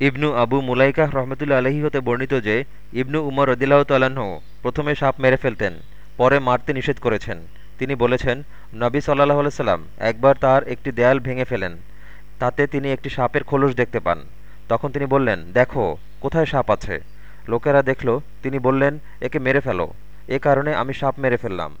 ইবনু আবু মুলাইকাহ রহমতুল্লা আলহী হতে বর্ণিত যে, ইবনু উমর রদিল্লাহ তাল্লাহ প্রথমে সাপ মেরে ফেলতেন, পরে মারতে নিষেধ করেছেন। তিনি বলেছেন, নবী সাল্লাহ সাল্লাম একবার তার একটি দেয়াল ভেঙে ফেলেন, তাতে তিনি একটি সাপের খোলস দেখতে পান। তখন তিনি বললেন, দেখো, কোথায় সাপ আছে? লোকেরা দেখল, তিনি বললেন, একে মেরে ফেলো। এ কারণে আমি সাপ মেরে ফেললাম।